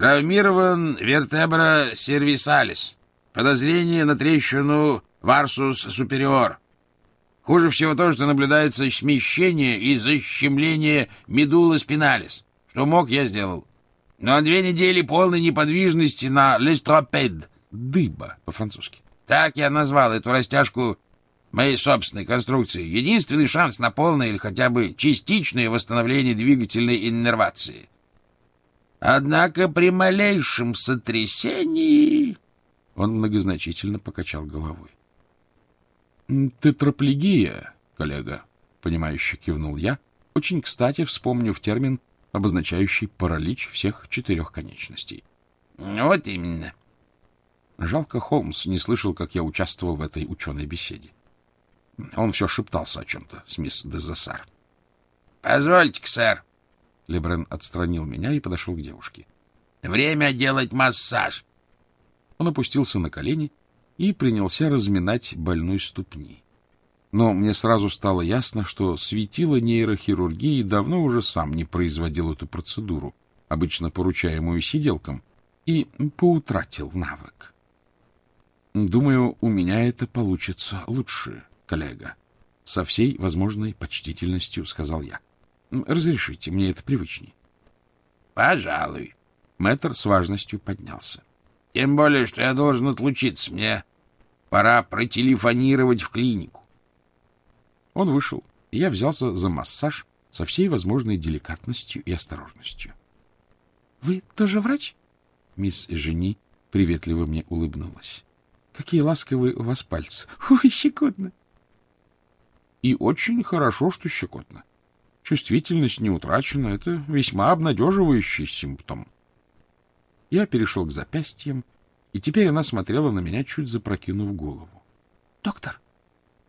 Травмирован вертебра сервисалис. Подозрение на трещину варсус супериор. Хуже всего то, что наблюдается смещение и защемление медулы спиналис. Что мог, я сделал. Но две недели полной неподвижности на лестропед. Дыба по-французски. Так я назвал эту растяжку моей собственной конструкции. Единственный шанс на полное или хотя бы частичное восстановление двигательной иннервации. Однако при малейшем сотрясении... Он многозначительно покачал головой. — Тетраплегия, коллега, — понимающе кивнул я, очень кстати вспомнив термин, обозначающий паралич всех четырех конечностей. — Вот именно. Жалко, Холмс не слышал, как я участвовал в этой ученой беседе. Он все шептался о чем-то с мисс Дезассар. — Позвольте-ка, сэр. Лебрен отстранил меня и подошел к девушке. — Время делать массаж. Он опустился на колени и принялся разминать больной ступни. Но мне сразу стало ясно, что светило нейрохирургии давно уже сам не производил эту процедуру, обычно поручаемую сиделкам, и поутратил навык. Думаю, у меня это получится лучше, коллега. Со всей возможной почтительностью сказал я. Разрешите, мне это привычней. Пожалуй. Мэтр с важностью поднялся. Тем более, что я должен отлучиться. Мне пора протелефонировать в клинику. Он вышел, и я взялся за массаж со всей возможной деликатностью и осторожностью. — Вы тоже врач? Мисс Жени приветливо мне улыбнулась. — Какие ласковые у вас пальцы. Ой, щекотно. — И очень хорошо, что щекотно. Чувствительность не утрачена. Это весьма обнадеживающий симптом. Я перешел к запястьям, и теперь она смотрела на меня, чуть запрокинув голову. — Доктор,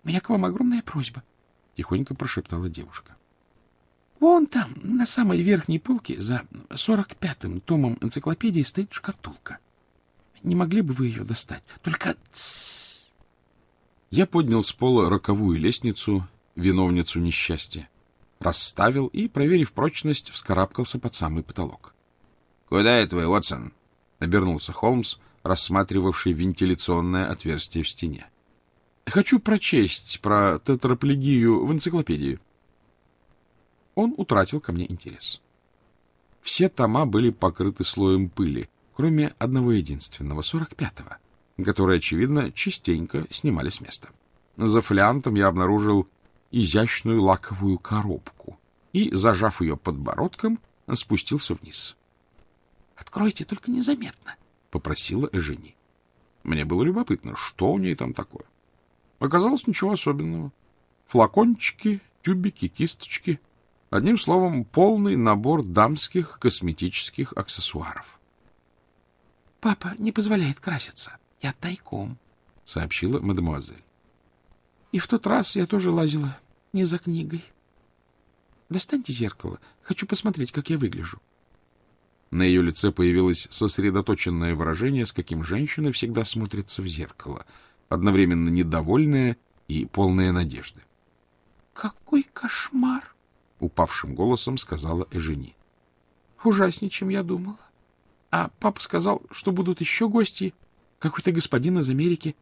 у меня к вам огромная просьба, — тихонько прошептала девушка. — Вон там, на самой верхней полке, за сорок пятым томом энциклопедии стоит шкатулка. Не могли бы вы ее достать? Только... Я поднял с пола роковую лестницу, виновницу несчастья, расставил и, проверив прочность, вскарабкался под самый потолок. — Куда это вы, Уотсон? — обернулся Холмс, рассматривавший вентиляционное отверстие в стене. — Хочу прочесть про тетраплегию в энциклопедии. Он утратил ко мне интерес. Все тома были покрыты слоем пыли, кроме одного единственного, сорок пятого, который, очевидно, частенько снимали с места. За флянтом я обнаружил изящную лаковую коробку и, зажав ее подбородком, спустился вниз. — Откройте, только незаметно, — попросила Эжени. Мне было любопытно, что у ней там такое. Оказалось, ничего особенного. Флакончики, тюбики, кисточки. Одним словом, полный набор дамских косметических аксессуаров. — Папа не позволяет краситься. Я тайком, — сообщила мадемуазель. И в тот раз я тоже лазила не за книгой. Достаньте зеркало. Хочу посмотреть, как я выгляжу. На ее лице появилось сосредоточенное выражение, с каким женщины всегда смотрятся в зеркало, одновременно недовольное и полное надежды. — Какой кошмар! — упавшим голосом сказала Эжени. — Ужаснее, чем я думала. А папа сказал, что будут еще гости. Какой-то господин из Америки.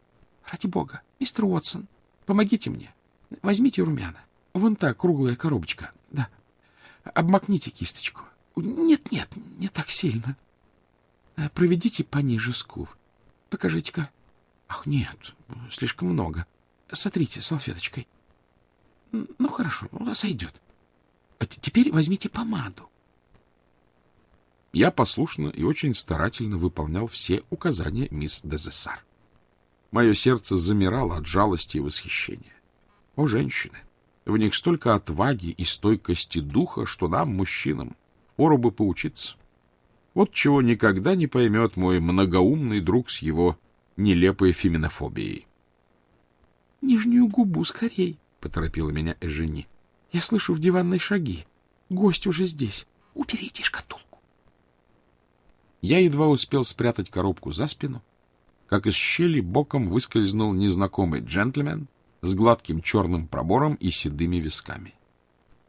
Ради бога, мистер Уотсон, помогите мне. Возьмите румяна. Вон та круглая коробочка. Да. Обмакните кисточку. Нет, нет, не так сильно. А проведите пониже скул. Покажите-ка. Ах, нет, слишком много. Сотрите салфеточкой. Ну, хорошо, сойдет. А теперь возьмите помаду. Я послушно и очень старательно выполнял все указания мисс Дезессар. Мое сердце замирало от жалости и восхищения. О, женщины! В них столько отваги и стойкости духа, что нам, мужчинам, пору бы поучиться. Вот чего никогда не поймет мой многоумный друг с его нелепой феминофобией. — Нижнюю губу скорей, — поторопила меня Эжени. — Я слышу в диванной шаги. Гость уже здесь. Уберите шкатулку. Я едва успел спрятать коробку за спину, как из щели боком выскользнул незнакомый джентльмен с гладким черным пробором и седыми висками.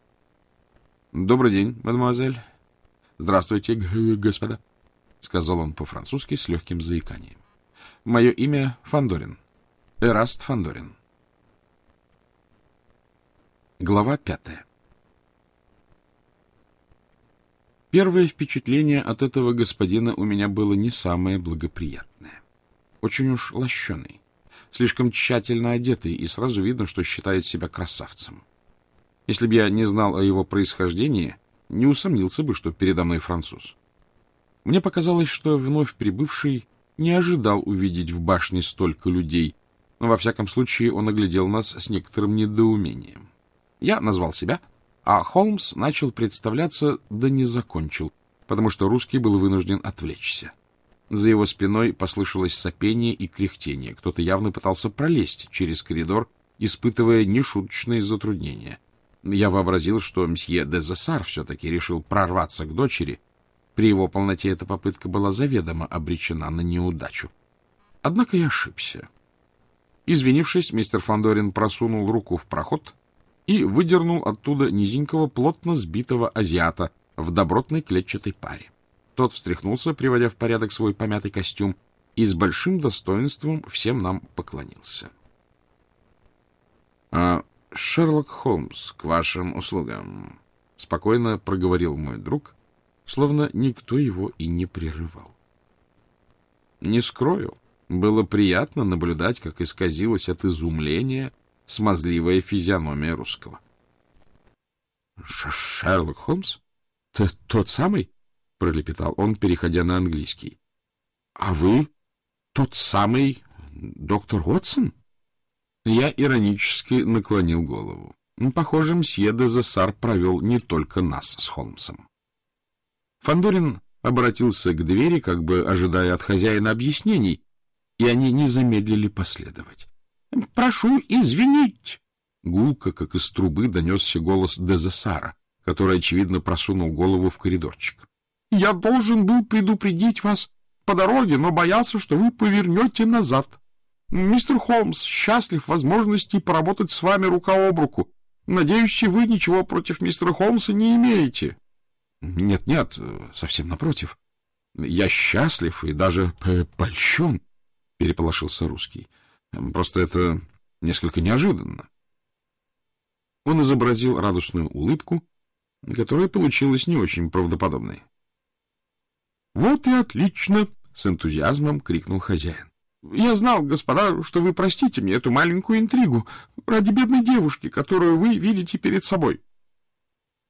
— Добрый день, мадемуазель. — Здравствуйте, господа. — сказал он по-французски с легким заиканием. — Мое имя Фандорин. Эраст Фандорин. Глава пятая Первое впечатление от этого господина у меня было не самое благоприятное. Очень уж лощеный, слишком тщательно одетый, и сразу видно, что считает себя красавцем. Если бы я не знал о его происхождении, не усомнился бы, что передо мной француз. Мне показалось, что вновь прибывший не ожидал увидеть в башне столько людей, но во всяком случае он оглядел нас с некоторым недоумением. Я назвал себя, а Холмс начал представляться, да не закончил, потому что русский был вынужден отвлечься. За его спиной послышалось сопение и кряхтение. Кто-то явно пытался пролезть через коридор, испытывая нешуточные затруднения. Я вообразил, что мсье де Зессар все-таки решил прорваться к дочери. При его полноте эта попытка была заведомо обречена на неудачу. Однако я ошибся. Извинившись, мистер Фандорин просунул руку в проход и выдернул оттуда низенького, плотно сбитого азиата в добротной клетчатой паре. Тот встряхнулся, приводя в порядок свой помятый костюм, и с большим достоинством всем нам поклонился. — А Шерлок Холмс к вашим услугам, — спокойно проговорил мой друг, словно никто его и не прерывал. Не скрою, было приятно наблюдать, как исказилась от изумления смазливая физиономия русского. — Шерлок Холмс? Ты тот самый? — пролепетал он, переходя на английский. — А вы тот самый доктор Уотсон? Я иронически наклонил голову. Похоже, мсье де Зессар провел не только нас с Холмсом. Фандорин обратился к двери, как бы ожидая от хозяина объяснений, и они не замедлили последовать. — Прошу извинить! Гулко, как из трубы, донесся голос Дезесара, который, очевидно, просунул голову в коридорчик. — Я должен был предупредить вас по дороге, но боялся, что вы повернете назад. Мистер Холмс счастлив возможности поработать с вами рука об руку. Надеюсь, вы ничего против мистера Холмса не имеете. Нет, — Нет-нет, совсем напротив. Я счастлив и даже польщен, — переполошился русский. Просто это несколько неожиданно. Он изобразил радостную улыбку, которая получилась не очень правдоподобной. — Вот и отлично! — с энтузиазмом крикнул хозяин. — Я знал, господа, что вы простите мне эту маленькую интригу ради бедной девушки, которую вы видите перед собой.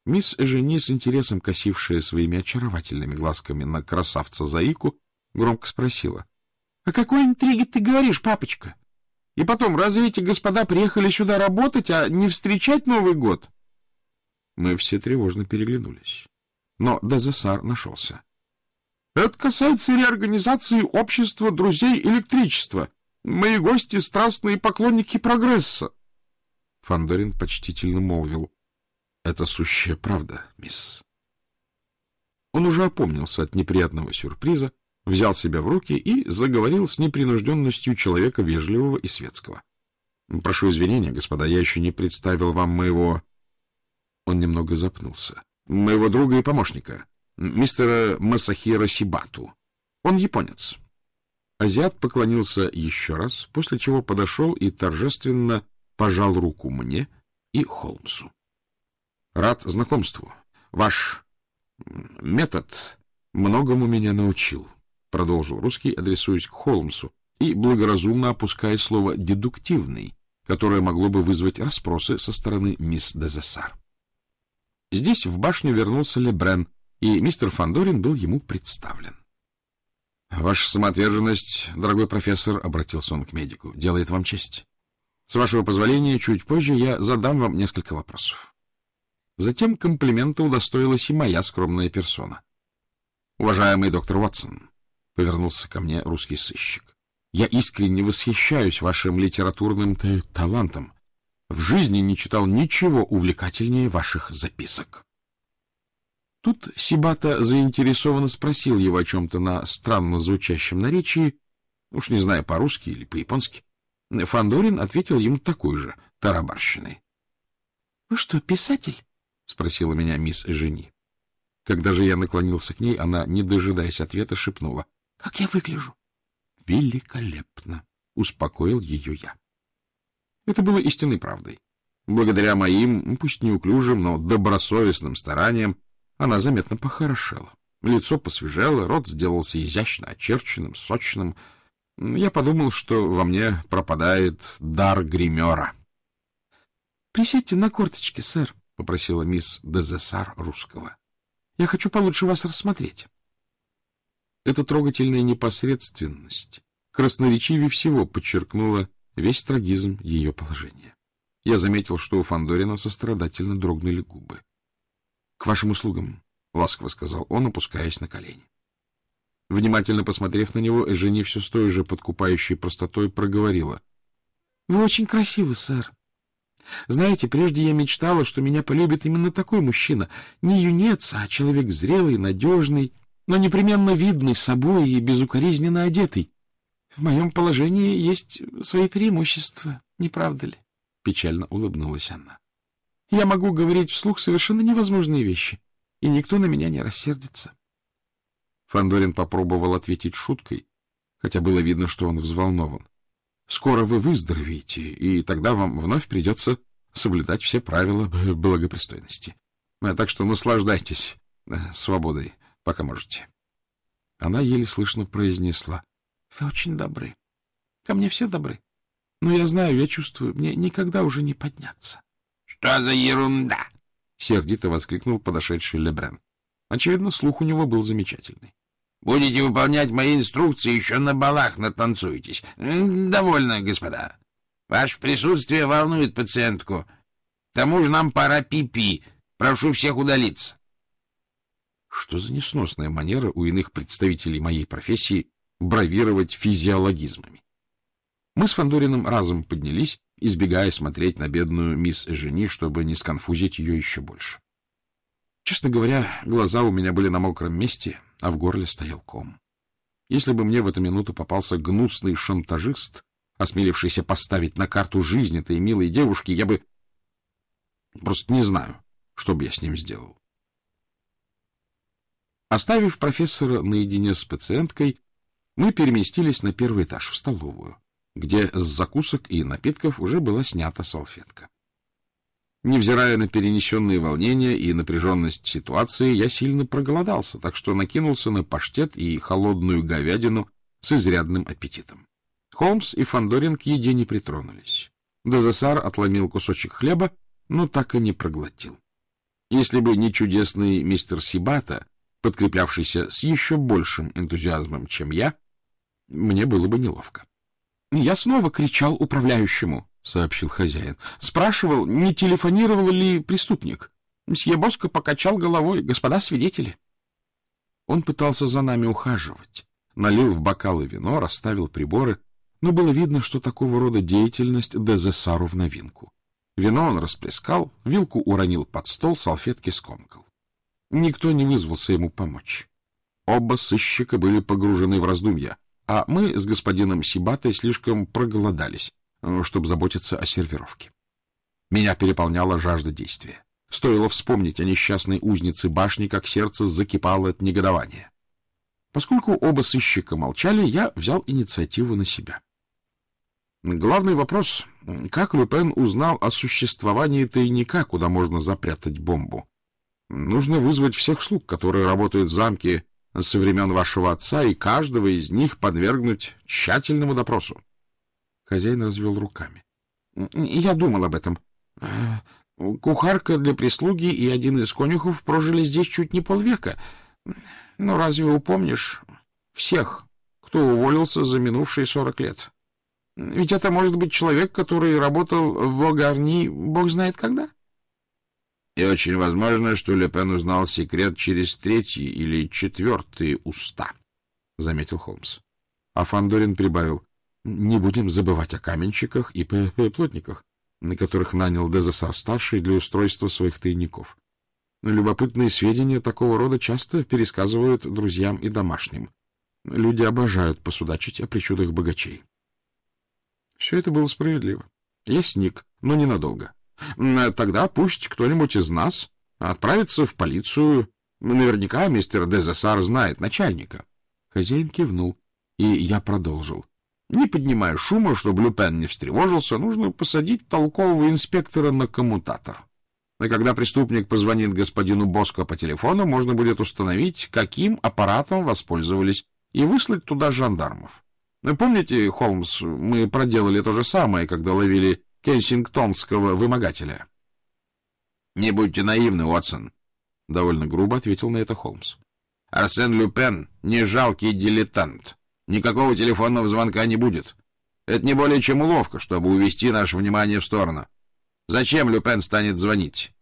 Мисс Эжени, с интересом косившая своими очаровательными глазками на красавца Заику, громко спросила. — О какой интриге ты говоришь, папочка? И потом, разве эти господа приехали сюда работать, а не встречать Новый год? Мы все тревожно переглянулись. Но Дезессар нашелся. — Это касается реорганизации общества друзей электричества. Мои гости — страстные поклонники прогресса. Фандорин почтительно молвил. — Это сущая правда, мисс. Он уже опомнился от неприятного сюрприза, взял себя в руки и заговорил с непринужденностью человека вежливого и светского. — Прошу извинения, господа, я еще не представил вам моего... Он немного запнулся. — Моего друга и помощника, мистера Масахира Сибату. Он японец. Азиат поклонился еще раз, после чего подошел и торжественно пожал руку мне и Холмсу. — Рад знакомству. Ваш метод многому меня научил. —— продолжил русский, адресуясь к Холмсу, и благоразумно опуская слово «дедуктивный», которое могло бы вызвать расспросы со стороны мисс Дезессар. Здесь в башню вернулся Лебрен, и мистер Фандорин был ему представлен. — Ваша самоотверженность, дорогой профессор, — обратился он к медику, — делает вам честь. С вашего позволения, чуть позже я задам вам несколько вопросов. Затем комплимента удостоилась и моя скромная персона. Уважаемый доктор Уотсон, — повернулся ко мне русский сыщик. — Я искренне восхищаюсь вашим литературным талантом. В жизни не читал ничего увлекательнее ваших записок. Тут Сибата заинтересованно спросил его о чем-то на странно звучащем наречии, уж не знаю, по-русски или по-японски. Фандорин ответил ему такой же, тарабарщиной. — Вы что, писатель? — спросила меня мисс Жени. Когда же я наклонился к ней, она, не дожидаясь ответа, шепнула. — Как я выгляжу? — Великолепно! — успокоил ее я. Это было истинной правдой. Благодаря моим, пусть неуклюжим, но добросовестным стараниям, она заметно похорошела. Лицо посвежело, рот сделался изящно очерченным, сочным. Я подумал, что во мне пропадает дар гримера. — Присядьте на корточки, сэр, — попросила мисс Дезессар русского. — Я хочу получше вас рассмотреть. Эта трогательная непосредственность красноречивее всего подчеркнула весь трагизм ее положения. Я заметил, что у Фандорина сострадательно дрогнули губы. — К вашим услугам, — ласково сказал он, опускаясь на колени. Внимательно посмотрев на него, Эжени все с той же подкупающей простотой проговорила. — Вы очень красивы, сэр. Знаете, прежде я мечтала, что меня полюбит именно такой мужчина. Не юнец, а человек зрелый, надежный, но непременно видный собой и безукоризненно одетый. В моем положении есть свои преимущества, не правда ли? Печально улыбнулась она. Я могу говорить вслух совершенно невозможные вещи, и никто на меня не рассердится. Фандорин попробовал ответить шуткой, хотя было видно, что он взволнован. Скоро вы выздоровеете, и тогда вам вновь придется соблюдать все правила благопристойности. Так что наслаждайтесь э, свободой, пока можете. Она еле слышно произнесла. — Вы очень добры. Ко мне все добры. Но я знаю, я чувствую, мне никогда уже не подняться. — Что за ерунда? — сердито воскликнул подошедший Лебрен. Очевидно, слух у него был замечательный. — Будете выполнять мои инструкции, еще на балах натанцуетесь. Довольно, господа. Ваше присутствие волнует пациентку. К тому же нам пора пипи. -пи. Прошу всех удалиться. Что за несносная манера у иных представителей моей профессии бравировать физиологизмами. Мы с Фандориным разом поднялись, избегая смотреть на бедную мисс Жени, чтобы не сконфузить ее еще больше. Честно говоря, глаза у меня были на мокром месте, а в горле стоял ком. Если бы мне в эту минуту попался гнусный шантажист, осмелившийся поставить на карту жизнь этой милой девушки, я бы... Просто не знаю, что бы я с ним сделал. Оставив профессора наедине с пациенткой, мы переместились на первый этаж, в столовую, где с закусок и напитков уже была снята салфетка. Невзирая на перенесенные волнения и напряженность ситуации, я сильно проголодался, так что накинулся на паштет и холодную говядину с изрядным аппетитом. Холмс и Фандорин к еде не притронулись. Дезессар отломил кусочек хлеба, но так и не проглотил. Если бы не чудесный мистер Сибата, подкреплявшийся с еще большим энтузиазмом, чем я, мне было бы неловко. — Я снова кричал управляющему, — сообщил хозяин. — Спрашивал, не телефонировал ли преступник. Мсье Боско покачал головой. Господа свидетели. Он пытался за нами ухаживать. Налил в бокалы вино, расставил приборы, но было видно, что такого рода деятельность Дезессару в новинку. Вино он расплескал, вилку уронил под стол, салфетки скомкал. Никто не вызвался ему помочь. Оба сыщика были погружены в раздумья а мы с господином Сибатой слишком проголодались, э, чтобы заботиться о сервировке. Меня переполняла жажда действия. Стоило вспомнить о несчастной узнице башни, как сердце закипало от негодования. Поскольку оба сыщика молчали, я взял инициативу на себя. Главный вопрос — как Люпен узнал о существовании тайника, куда можно запрятать бомбу? Нужно вызвать всех слуг, которые работают в замке со времен вашего отца, и каждого из них подвергнуть тщательному допросу. Хозяин развел руками. — Я думал об этом. Кухарка для прислуги и один из конюхов прожили здесь чуть не полвека. Но разве упомнишь всех, кто уволился за минувшие сорок лет? Ведь это может быть человек, который работал в Огарни бог знает когда. — и очень возможно, что Лепен узнал секрет через третий или четвертые уста, — заметил Холмс. А Фандорин прибавил, — не будем забывать о каменщиках и плотниках, на которых нанял Дезасар-старший для устройства своих тайников. Любопытные сведения такого рода часто пересказывают друзьям и домашним. Люди обожают посудачить о причудах богачей. Все это было справедливо. Я сник, но ненадолго. — Тогда пусть кто-нибудь из нас отправится в полицию Наверняка мистер Дезессар знает начальника. Хозяин кивнул, и я продолжил. Не поднимая шума, чтобы Люпен не встревожился, нужно посадить толкового инспектора на коммутатор. И когда преступник позвонит господину Боско по телефону, можно будет установить, каким аппаратом воспользовались, и выслать туда жандармов. Вы помните, Холмс, мы проделали то же самое, когда ловили кенсингтонского вымогателя? — Не будьте наивны, Уотсон, — довольно грубо ответил на это Холмс. — Арсен Люпен — не жалкий дилетант. Никакого телефонного звонка не будет. Это не более чем уловка, чтобы увести наше внимание в сторону. Зачем Люпен станет звонить?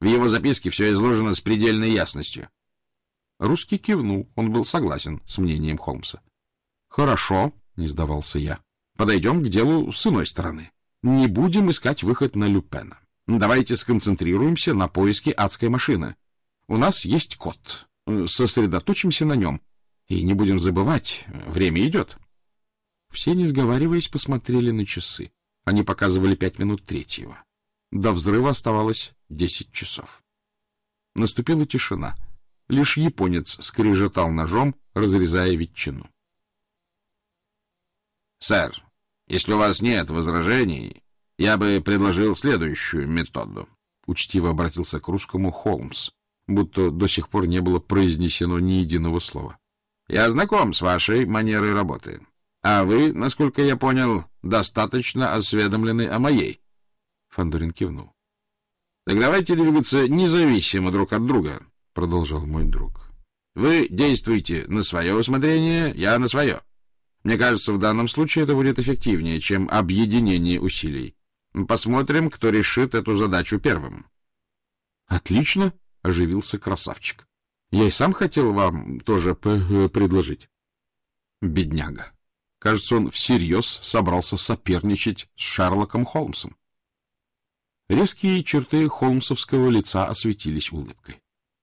В его записке все изложено с предельной ясностью. Русский кивнул, он был согласен с мнением Холмса. — Хорошо, — не сдавался я. — Подойдем к делу с иной стороны. Не будем искать выход на Люпена. Давайте сконцентрируемся на поиске адской машины. У нас есть код. Сосредоточимся на нем. И не будем забывать, время идет. Все, не сговариваясь, посмотрели на часы. Они показывали пять минут третьего. До взрыва оставалось десять часов. Наступила тишина. Лишь японец скрежетал ножом, разрезая ветчину. — Сэр, если у вас нет возражений, я бы предложил следующую методу. Учтиво обратился к русскому Холмс, будто до сих пор не было произнесено ни единого слова. Я знаком с вашей манерой работы. А вы, насколько я понял, достаточно осведомлены о моей. Фандорин кивнул. — Так давайте двигаться независимо друг от друга, — продолжал мой друг. — Вы действуете на свое усмотрение, я на свое. Мне кажется, в данном случае это будет эффективнее, чем объединение усилий. Посмотрим, кто решит эту задачу первым. — Отлично, — оживился красавчик. Я и сам хотел вам тоже э, предложить. Бедняга. Кажется, он всерьез собрался соперничать с Шерлоком Холмсом. Резкие черты холмсовского лица осветились улыбкой.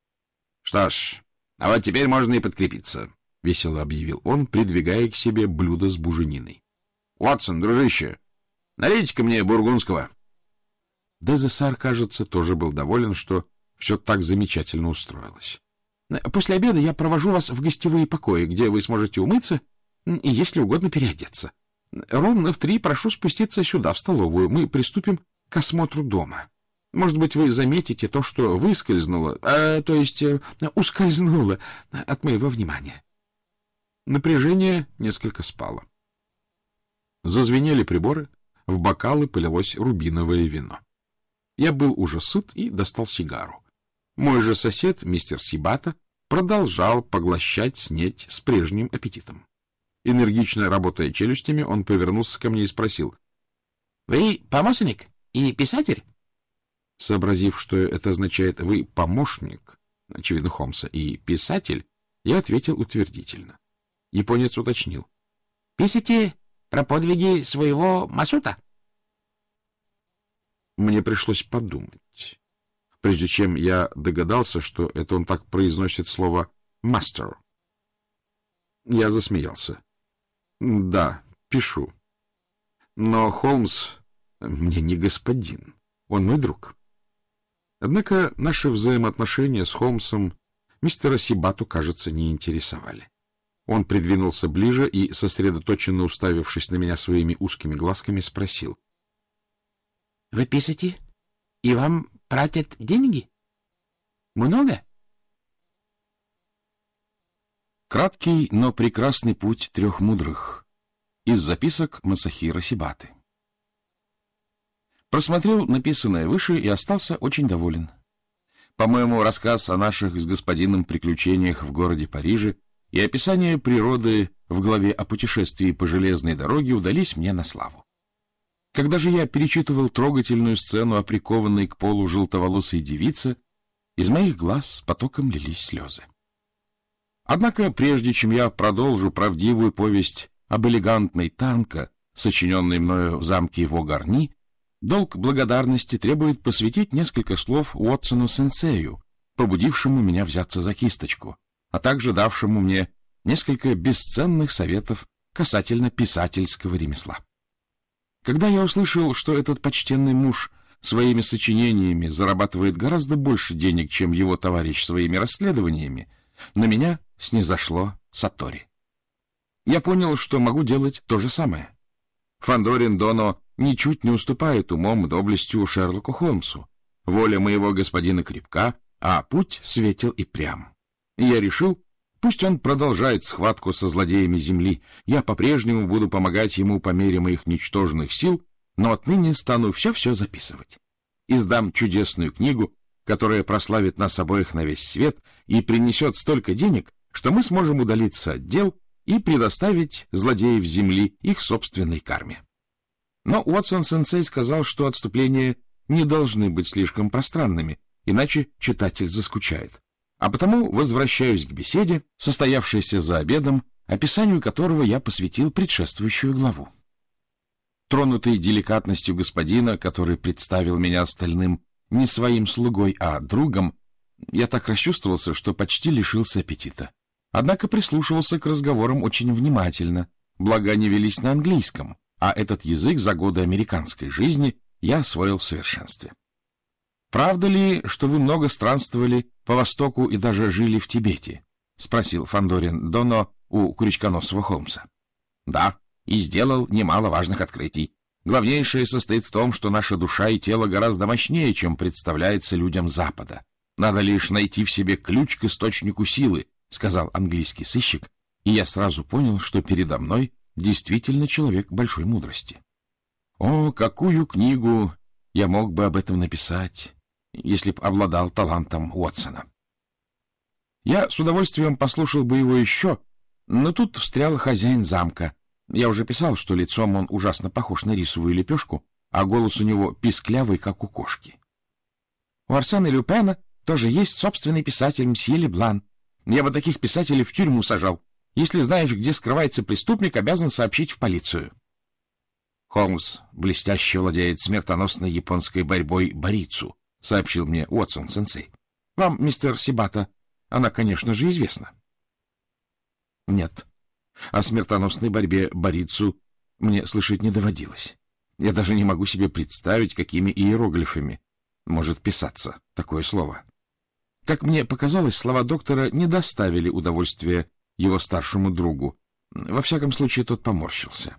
— Что ж, а вот теперь можно и подкрепиться, — весело объявил он, придвигая к себе блюдо с бужениной. — Уотсон, дружище, налейте-ка мне бургундского. Дезессар, кажется, тоже был доволен, что все так замечательно устроилось. После обеда я провожу вас в гостевые покои, где вы сможете умыться и, если угодно, переодеться. Ровно в три прошу спуститься сюда, в столовую. Мы приступим к осмотру дома. Может быть, вы заметите то, что выскользнуло, а, то есть э, ускользнуло от моего внимания. Напряжение несколько спало. Зазвенели приборы, в бокалы полилось рубиновое вино. Я был уже сыт и достал сигару. Мой же сосед, мистер Сибата, продолжал поглощать снеть с прежним аппетитом. Энергично работая челюстями, он повернулся ко мне и спросил. — Вы помощник и писатель? Сообразив, что это означает «вы помощник», очевидно, Холмса, и писатель, я ответил утвердительно. Японец уточнил. — Пишите про подвиги своего Масута? Мне пришлось подумать прежде чем я догадался, что это он так произносит слово «мастер». Я засмеялся. «Да, пишу. Но Холмс мне не господин, он мой друг». Однако наши взаимоотношения с Холмсом мистера Сибату, кажется, не интересовали. Он придвинулся ближе и, сосредоточенно уставившись на меня своими узкими глазками, спросил. — Вы пишете? И вам Платят деньги? Много? Краткий, но прекрасный путь трех мудрых. Из записок Масахира Сибаты. Просмотрел написанное выше и остался очень доволен. По-моему, рассказ о наших с господином приключениях в городе Париже и описание природы в главе о путешествии по железной дороге удались мне на славу. Когда же я перечитывал трогательную сцену о прикованной к полу желтоволосой девице, из моих глаз потоком лились слезы. Однако, прежде чем я продолжу правдивую повесть об элегантной танка, сочиненной мною в замке его горни, долг благодарности требует посвятить несколько слов Уотсону-сенсею, побудившему меня взяться за кисточку, а также давшему мне несколько бесценных советов касательно писательского ремесла. Когда я услышал, что этот почтенный муж своими сочинениями зарабатывает гораздо больше денег, чем его товарищ своими расследованиями, на меня снизошло Сатори. Я понял, что могу делать то же самое. Фандорин Доно ничуть не уступает умом и доблестью Шерлоку Холмсу. Воля моего господина крепка, а путь светел и прям. И я решил, пусть он продолжает схватку со злодеями земли. Я по-прежнему буду помогать ему по мере моих ничтожных сил, но отныне стану все-все записывать. Издам чудесную книгу, которая прославит нас обоих на весь свет и принесет столько денег, что мы сможем удалиться от дел и предоставить злодеев земли их собственной карме. Но Уотсон-сенсей сказал, что отступления не должны быть слишком пространными, иначе читатель заскучает. А потому возвращаюсь к беседе, состоявшейся за обедом, описанию которого я посвятил предшествующую главу. Тронутый деликатностью господина, который представил меня остальным не своим слугой, а другом, я так расчувствовался, что почти лишился аппетита. Однако прислушивался к разговорам очень внимательно, благо они велись на английском, а этот язык за годы американской жизни я освоил в совершенстве. «Правда ли, что вы много странствовали по Востоку и даже жили в Тибете?» — спросил Фандорин Доно у Крючконосова Холмса. «Да, и сделал немало важных открытий. Главнейшее состоит в том, что наша душа и тело гораздо мощнее, чем представляется людям Запада. Надо лишь найти в себе ключ к источнику силы, — сказал английский сыщик, и я сразу понял, что передо мной действительно человек большой мудрости. О, какую книгу я мог бы об этом написать, если б обладал талантом Уотсона. Я с удовольствием послушал бы его еще, но тут встрял хозяин замка. Я уже писал, что лицом он ужасно похож на рисовую лепешку, а голос у него писклявый, как у кошки. У Арсена Люпена тоже есть собственный писатель Мсье Леблан, я бы таких писателей в тюрьму сажал. Если знаешь, где скрывается преступник, обязан сообщить в полицию. Холмс блестяще владеет смертоносной японской борьбой борицу, сообщил мне Уотсон-сенсей. Вам, мистер Сибата, она, конечно же, известна. Нет, о смертоносной борьбе борицу мне слышать не доводилось. Я даже не могу себе представить, какими иероглифами может писаться такое слово. Как мне показалось, слова доктора не доставили удовольствия его старшему другу. Во всяком случае, тот поморщился.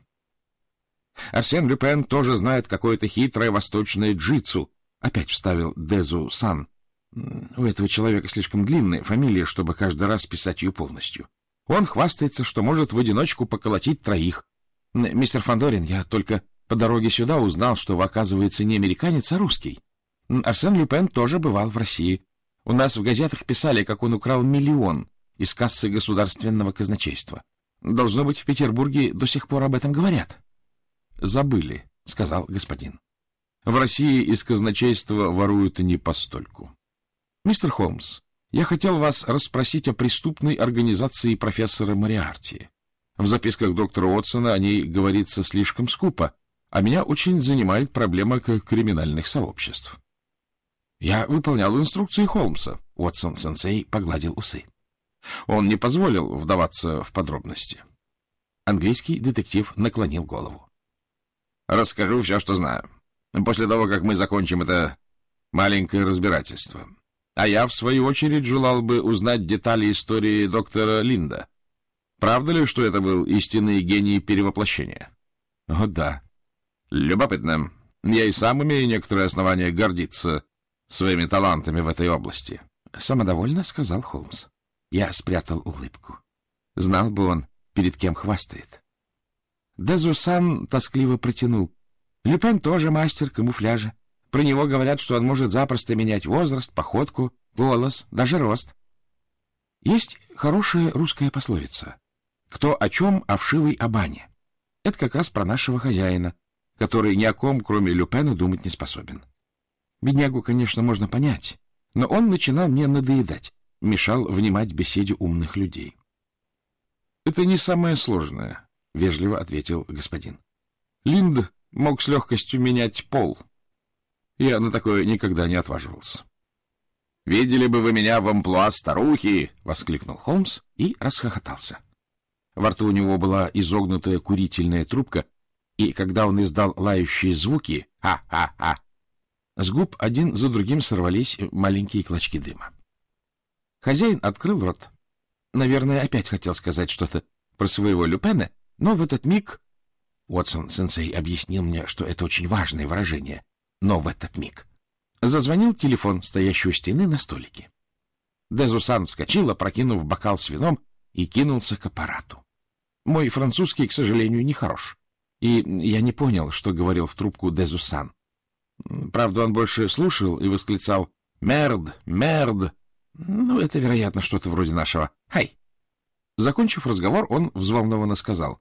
Арсен Люпен тоже знает какое-то хитрое восточное джитсу, опять вставил Дезу Сан. У этого человека слишком длинная фамилия, чтобы каждый раз писать ее полностью. Он хвастается, что может в одиночку поколотить троих. Мистер Фандорин, я только по дороге сюда узнал, что вы, оказывается, не американец, а русский. Арсен Люпен тоже бывал в России. У нас в газетах писали, как он украл миллион из кассы государственного казначейства. Должно быть, в Петербурге до сих пор об этом говорят. — Забыли, — сказал господин. — В России из казначейства воруют не постольку. — Мистер Холмс, я хотел вас расспросить о преступной организации профессора Мариарти. В записках доктора Уотсона о ней говорится слишком скупо, а меня очень занимает проблема криминальных сообществ. Я выполнял инструкции Холмса. Уотсон-сенсей погладил усы. Он не позволил вдаваться в подробности. Английский детектив наклонил голову. Расскажу все, что знаю. После того, как мы закончим это маленькое разбирательство. А я, в свою очередь, желал бы узнать детали истории доктора Линда. Правда ли, что это был истинный гений перевоплощения? О, да. Любопытно. Я и сам имею некоторые основания гордиться своими талантами в этой области. — Самодовольно сказал Холмс. Я спрятал улыбку. Знал бы он, перед кем хвастает. Дезусан тоскливо протянул. Люпен тоже мастер камуфляжа. Про него говорят, что он может запросто менять возраст, походку, голос, даже рост. Есть хорошая русская пословица. «Кто о чем, а вшивый о бане». Это как раз про нашего хозяина, который ни о ком, кроме Люпена, думать не способен. Беднягу, конечно, можно понять, но он начинал мне надоедать, мешал внимать беседе умных людей. — Это не самое сложное, — вежливо ответил господин. Линд мог с легкостью менять пол. Я на такое никогда не отваживался. — Видели бы вы меня в амплуа старухи! — воскликнул Холмс и расхохотался. Во рту у него была изогнутая курительная трубка, и когда он издал лающие звуки «Ха-ха-ха!», С губ один за другим сорвались маленькие клочки дыма. Хозяин открыл рот. Наверное, опять хотел сказать что-то про своего Люпена, но в этот миг... Уотсон-сенсей объяснил мне, что это очень важное выражение. Но в этот миг... Зазвонил телефон, стоящий у стены на столике. Дезусан вскочил, опрокинув бокал с вином, и кинулся к аппарату. Мой французский, к сожалению, не хорош, и я не понял, что говорил в трубку Дезусан. Правда, он больше слушал и восклицал «Мерд! Мерд!» Ну, это, вероятно, что-то вроде нашего «Хай!». Закончив разговор, он взволнованно сказал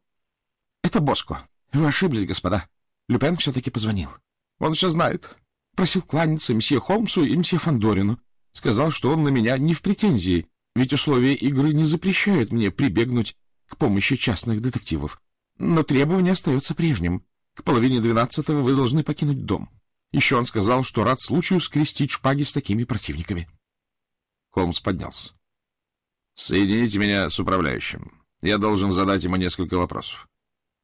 «Это Боско. Вы ошиблись, господа. Люпен все-таки позвонил. Он все знает. Просил кланяться мсье Холмсу и мсье Фандорину. Сказал, что он на меня не в претензии, ведь условия игры не запрещают мне прибегнуть к помощи частных детективов. Но требование остается прежним. К половине двенадцатого вы должны покинуть дом. Еще он сказал, что рад случаю скрестить шпаги с такими противниками. Холмс поднялся. — Соедините меня с управляющим. Я должен задать ему несколько вопросов.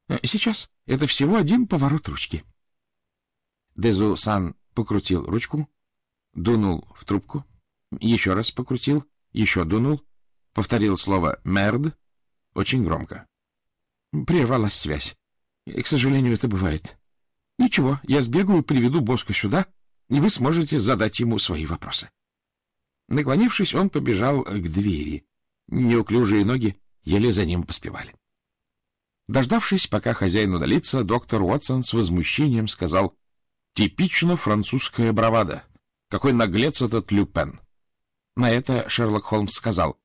Э, — Сейчас. Это всего один поворот ручки. Дезу-сан покрутил ручку, дунул в трубку, еще раз покрутил, еще дунул, повторил слово «мерд» очень громко. Прервалась связь. И, к сожалению, это бывает. Ничего, я сбегаю, приведу Боско сюда, и вы сможете задать ему свои вопросы. Наклонившись, он побежал к двери. Неуклюжие ноги еле за ним поспевали. Дождавшись, пока хозяин удалится, доктор Уотсон с возмущением сказал «Типично французская бравада. Какой наглец этот Люпен!» На это Шерлок Холмс сказал